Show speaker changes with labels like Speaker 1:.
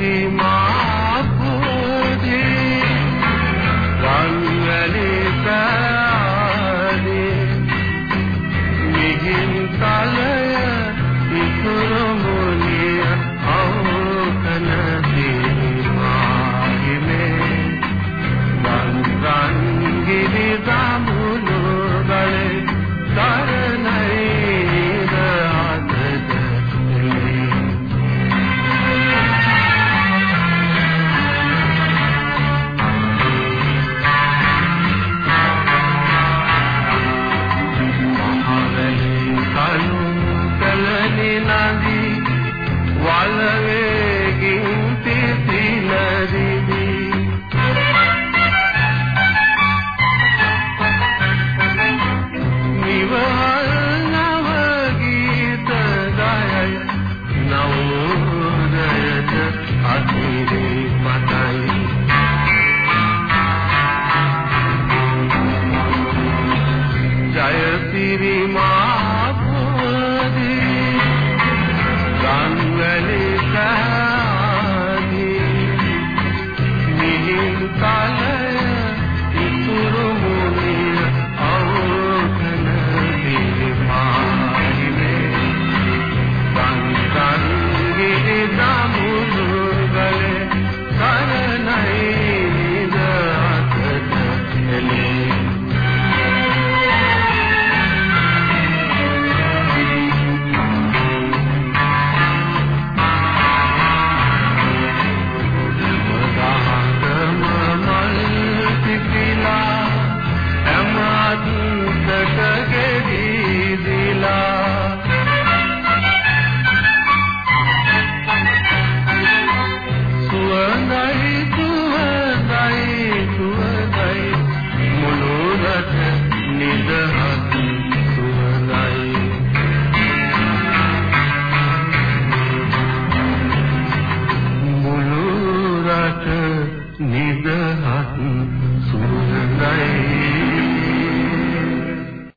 Speaker 1: श्री मा නැනි නදී වලවේ නිදහස් සුරගයි